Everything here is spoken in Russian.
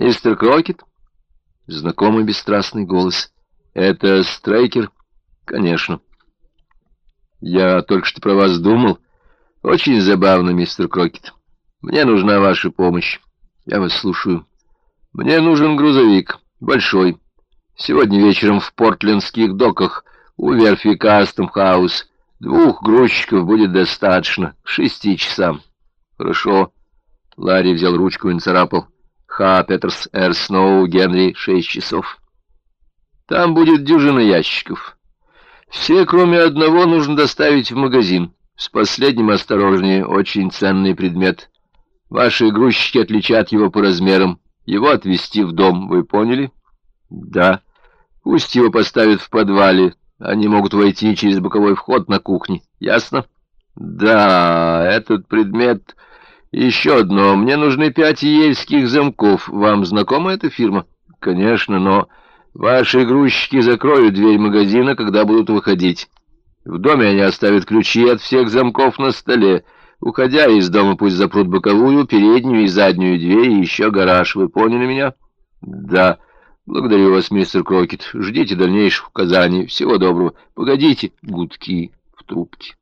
Мистер Крокет? Знакомый бесстрастный голос. Это Стрейкер? Конечно. Я только что про вас думал. Очень забавно, мистер Крокет. Мне нужна ваша помощь. Я вас слушаю. Мне нужен грузовик. Большой. Сегодня вечером в портлендских доках у верфи Кастом Хаус. Двух грузчиков будет достаточно. К шести часам. Хорошо. Ларри взял ручку и нацарапал. Ха, Петерс, Эр, Сноу, Генри, шесть часов. Там будет дюжина ящиков. Все, кроме одного, нужно доставить в магазин. С последним осторожнее, очень ценный предмет. Ваши грузчики отличат его по размерам. Его отвезти в дом, вы поняли? Да. Пусть его поставят в подвале. Они могут войти через боковой вход на кухне. Ясно? Да, этот предмет... Еще одно. Мне нужны пять ельских замков. Вам знакома эта фирма? Конечно, но... Ваши грузчики закроют дверь магазина, когда будут выходить. В доме они оставят ключи от всех замков на столе. Уходя из дома, пусть запрут боковую, переднюю и заднюю дверь, и еще гараж. Вы поняли меня? Да. Благодарю вас, мистер Крокет. Ждите дальнейших указаний. Всего доброго. Погодите. Гудки в трубке.